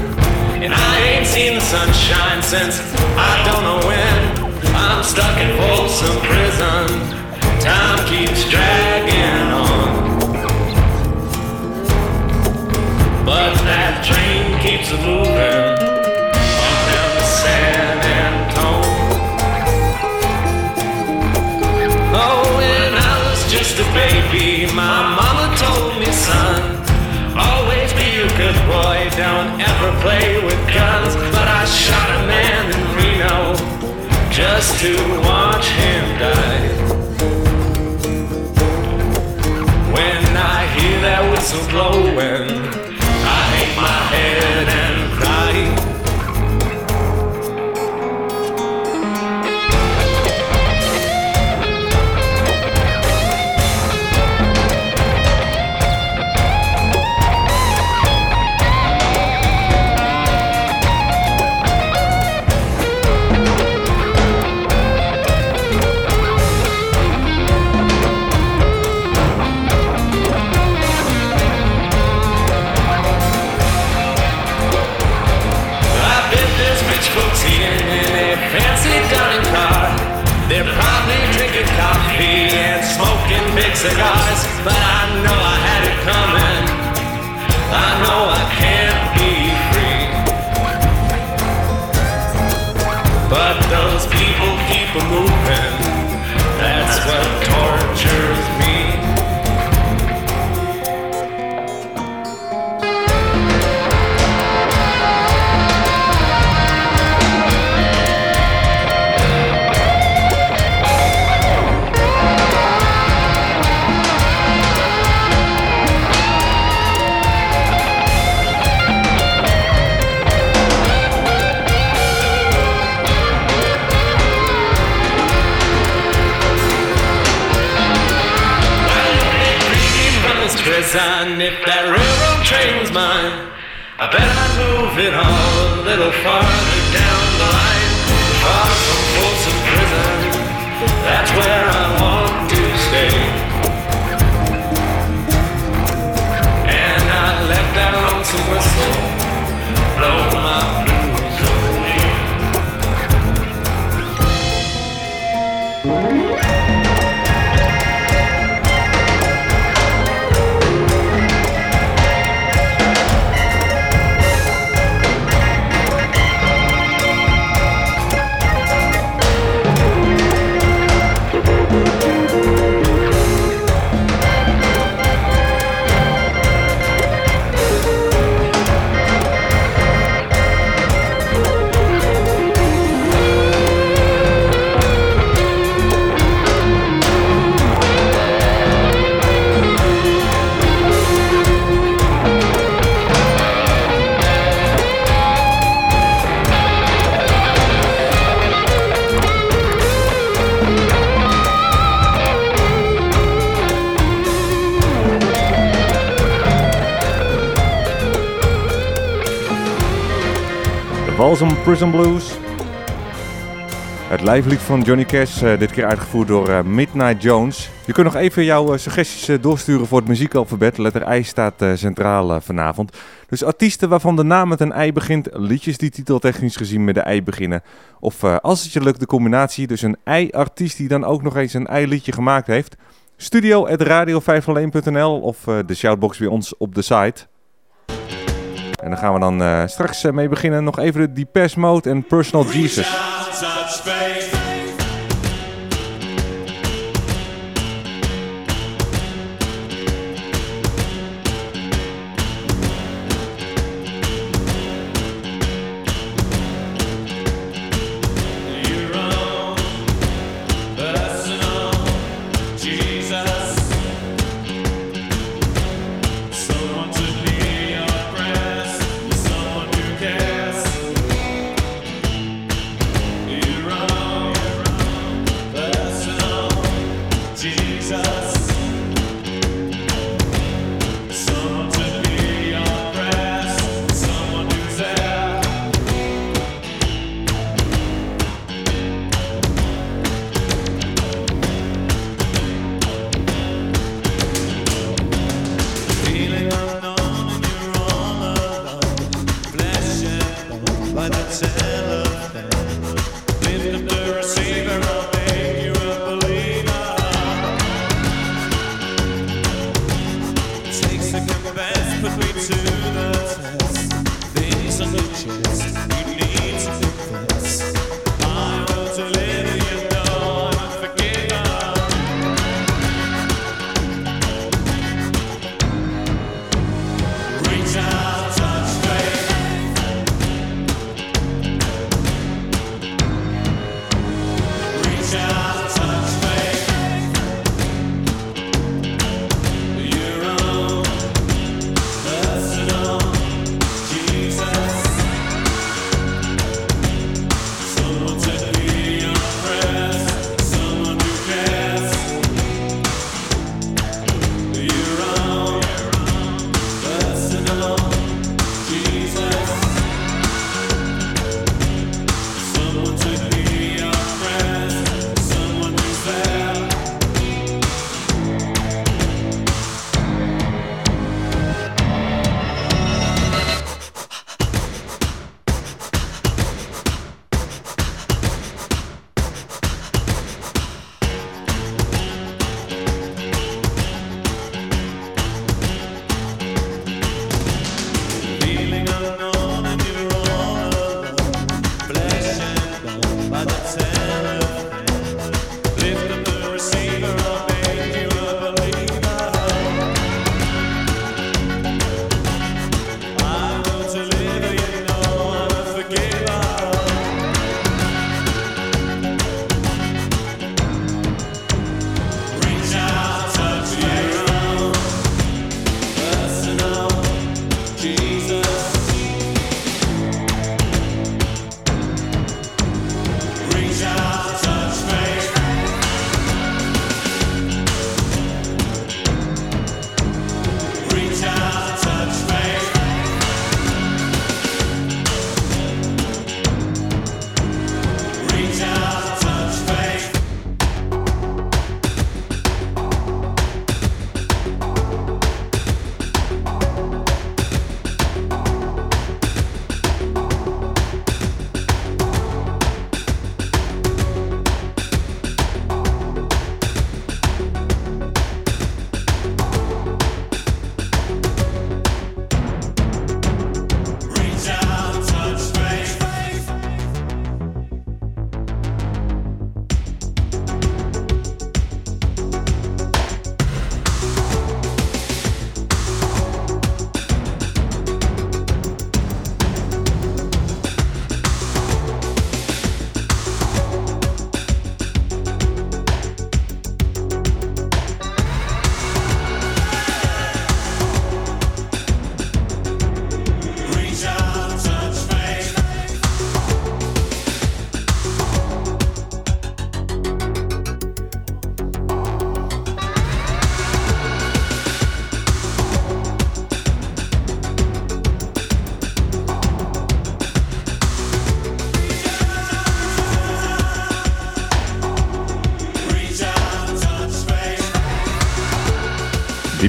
S33: And I ain't seen the sunshine since I don't know when. I'm stuck in Folsom Prison, time keeps dragging on. But that train keeps moving on down to San Antone. Oh, when I was just a baby, my mama told me, son, always be a good boy, don't ever play with guns. But I shot a man just to watch him die. When I hear that whistle blowing, I hang my head cigars. But I know I had it coming. I know I can't be free. But those people keep a moving. Prison if that railroad train was mine. I bet I'd move it all a little farther down the line. Far from Folsom Prison, that's where I want to stay. And I let that lonesome whistle blow my
S24: De Walsum Prison Blues. Het lijflied van Johnny Cash, eh, dit keer uitgevoerd door eh, Midnight Jones. Je kunt nog even jouw eh, suggesties doorsturen voor het muziekalfabet. Letter I staat centraal vanavond. Dus artiesten waarvan de naam met een I begint, liedjes die titeltechnisch gezien met de I beginnen. Of als het je lukt, de combinatie, dus een I-artiest die dan ook nog eens een I-liedje gemaakt heeft. Studio at radio501.nl of de shoutbox bij ons op de site. En daar gaan we dan eh, straks eh, mee beginnen. Nog even de Depeche Mode en Personal Jesus.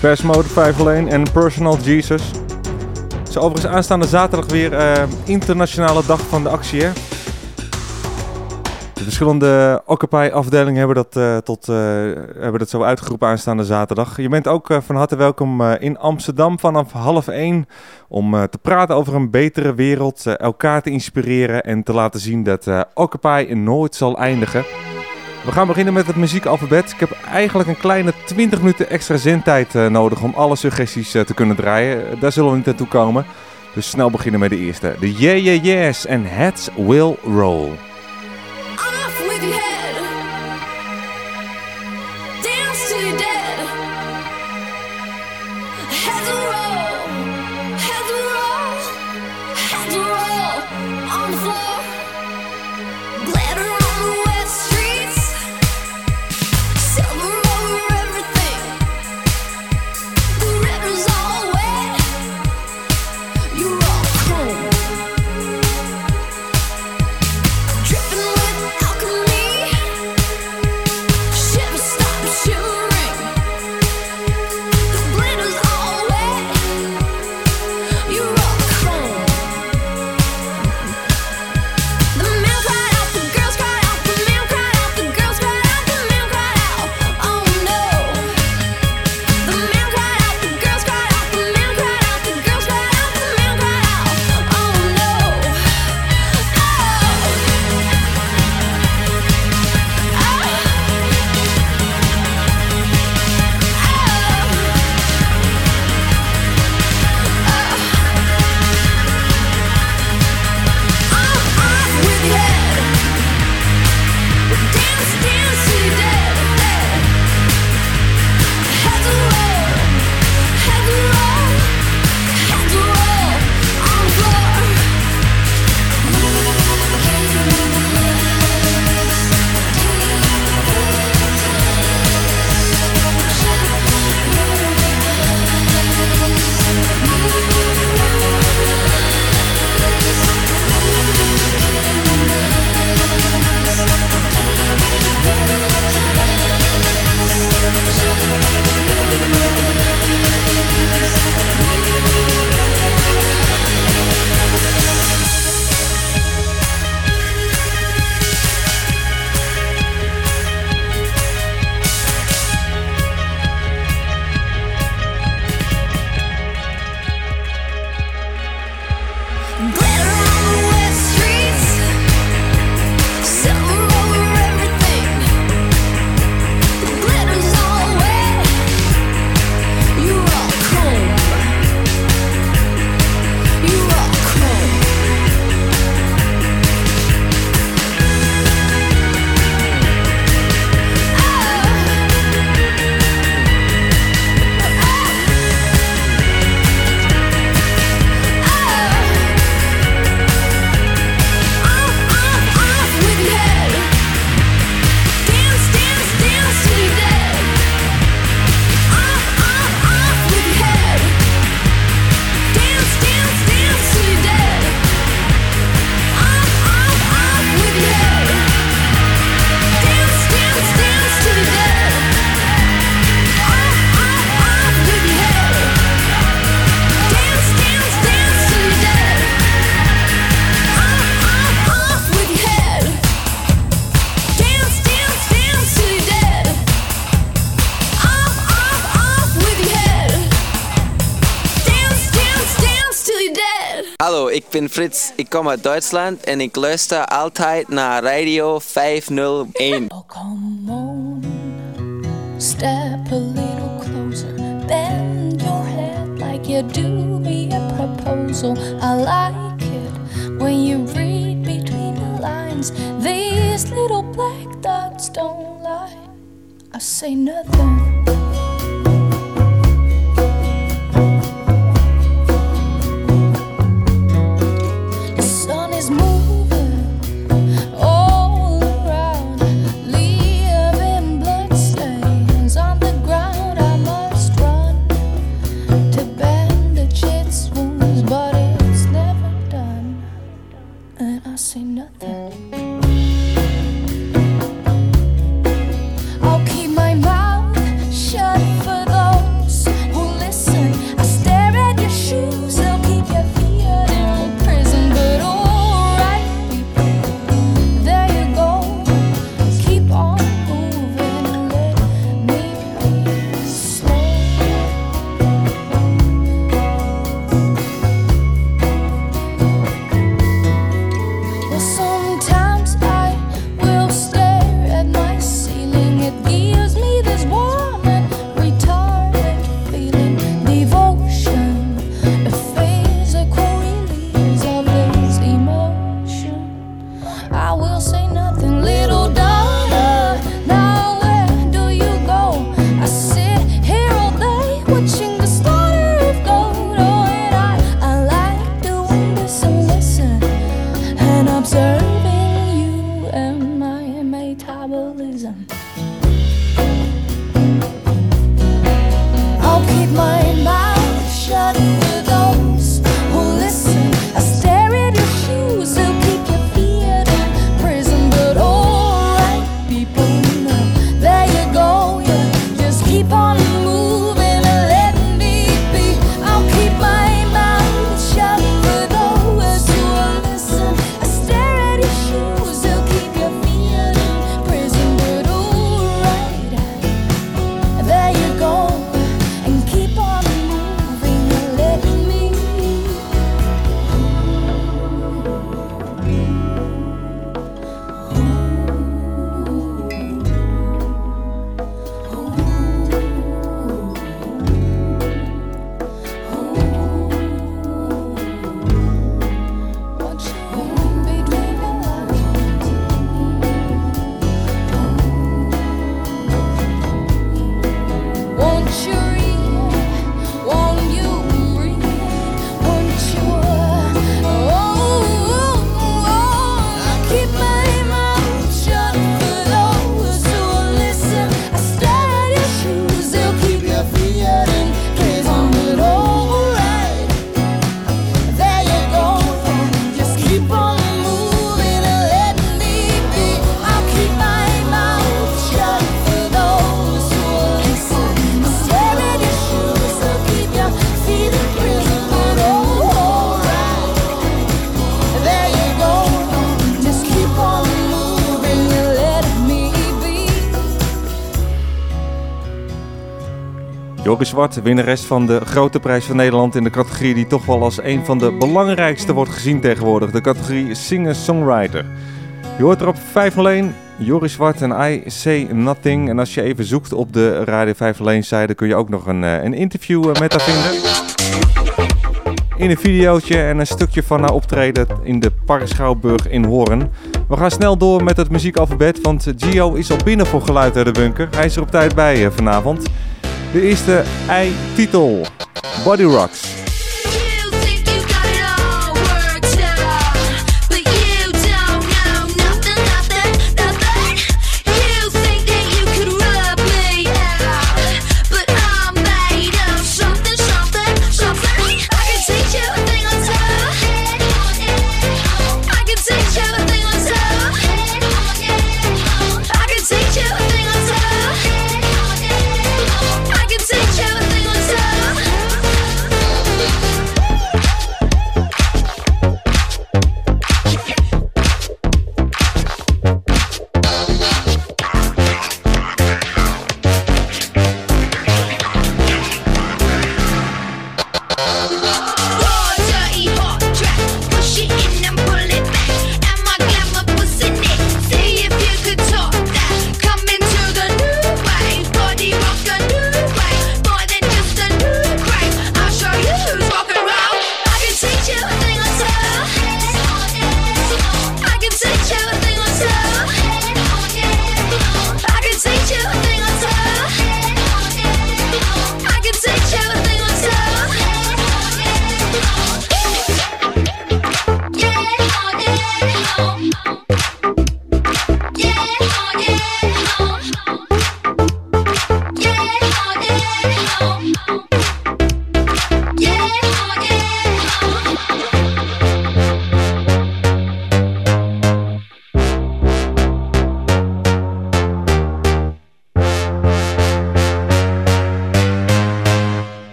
S32: Depeche Mode 501 en Personal Jesus. Het is overigens aanstaande zaterdag weer eh, internationale dag van de actie. Hè? De verschillende Occupy-afdelingen hebben, dat, eh, tot, eh, hebben dat zo uitgeroepen aanstaande zaterdag. Je bent ook van harte welkom in Amsterdam vanaf half één om te praten over een betere wereld, elkaar te inspireren en te laten zien dat Occupy nooit zal eindigen. We gaan beginnen met het muziekalfabet. Ik heb eigenlijk een kleine 20 minuten extra zendtijd eh, nodig om alle suggesties eh, te kunnen draaien. Eh, daar zullen we niet naartoe komen. Dus snel beginnen met de eerste. De Yeah Yeah Yes en Heads Will Roll.
S34: Ben Frits. Ik kom uit Duitsland en ik luister altijd naar Radio 501.
S35: Step a little closer, bend your head like you do me a proposal. I like it when you read between the lines. These little black dots don't lie. I say nothing.
S32: Joris Zwart, winnares van de Grote Prijs van Nederland in de categorie die toch wel als een van de belangrijkste wordt gezien tegenwoordig. De categorie Singer-Songwriter. Je hoort er op 501 Joris Zwart en I Say Nothing. En als je even zoekt op de Radio 501 zijde kun je ook nog een, eh, een interview eh, met haar vinden. In een videootje en een stukje van haar optreden in de Park Schouwburg in Hoorn. We gaan snel door met het muziekalfabet, want Gio is al binnen voor geluid uit de bunker. Hij is er op tijd bij eh, vanavond. De eerste I-titel, Body Rocks.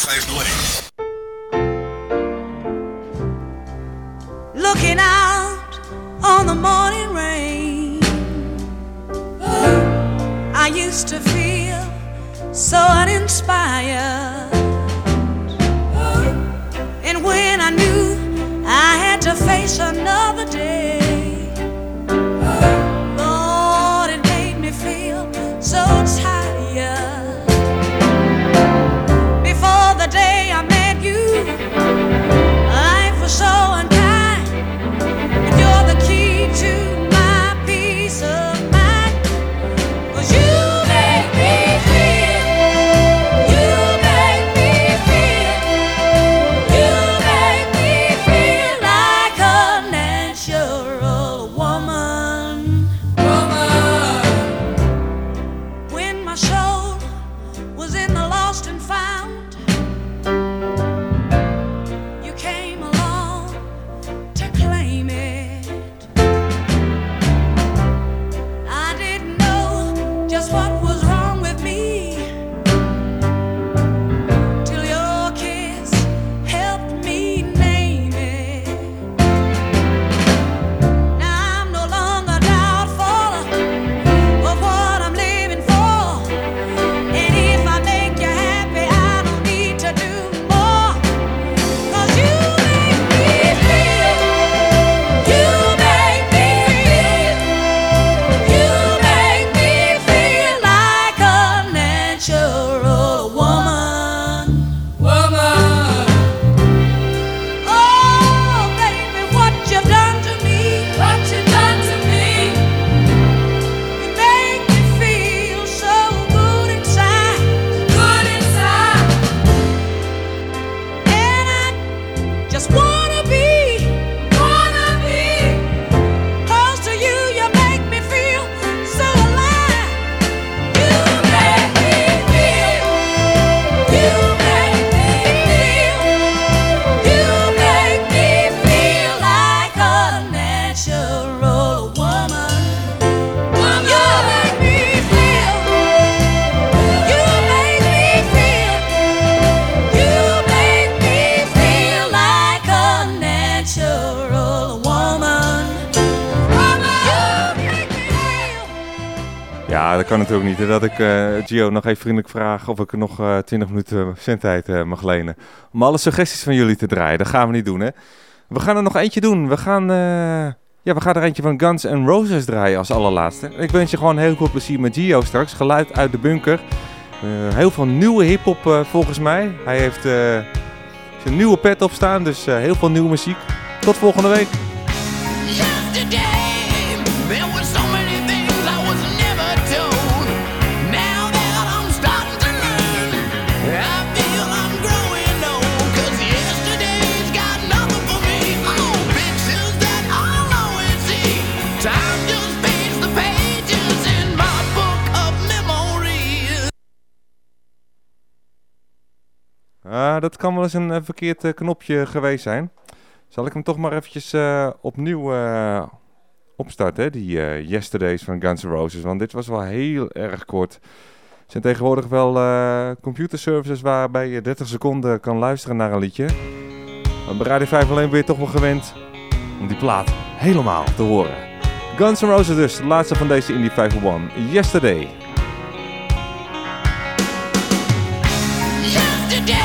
S10: Mensagens do
S4: Leite. Dat ik eh, Gio nog even vriendelijk vraag of ik nog eh 20 minuten zendtijd eh, mag lenen. Om alle suggesties van jullie te draaien. Dat gaan we niet doen, hè. We gaan er nog eentje doen. We gaan, eh, ja, we gaan er eentje van Guns N' Roses draaien als allerlaatste. Ik wens je gewoon heel veel plezier met Gio straks. Geluid uit de bunker. Eh, heel veel nieuwe hip-hop eh, volgens mij. Hij heeft eh, zijn nieuwe pet op staan, dus eh, heel veel nieuwe muziek. Tot volgende week. Dat kan wel eens een eh, verkeerd eh, knopje geweest zijn. Zal ik hem toch maar eventjes eh, opnieuw opstarten, hè? die Yesterdays van Guns N' Roses. Want dit was wel heel erg kort. Er zijn tegenwoordig wel computerservices waarbij je 30 seconden kan luisteren naar een liedje. Maar bij Radio 5 alleen je toch wel gewend om die plaat helemaal te horen. Guns N' Roses dus, de laatste van deze Indie 501. Yesterday.
S6: Yesterday.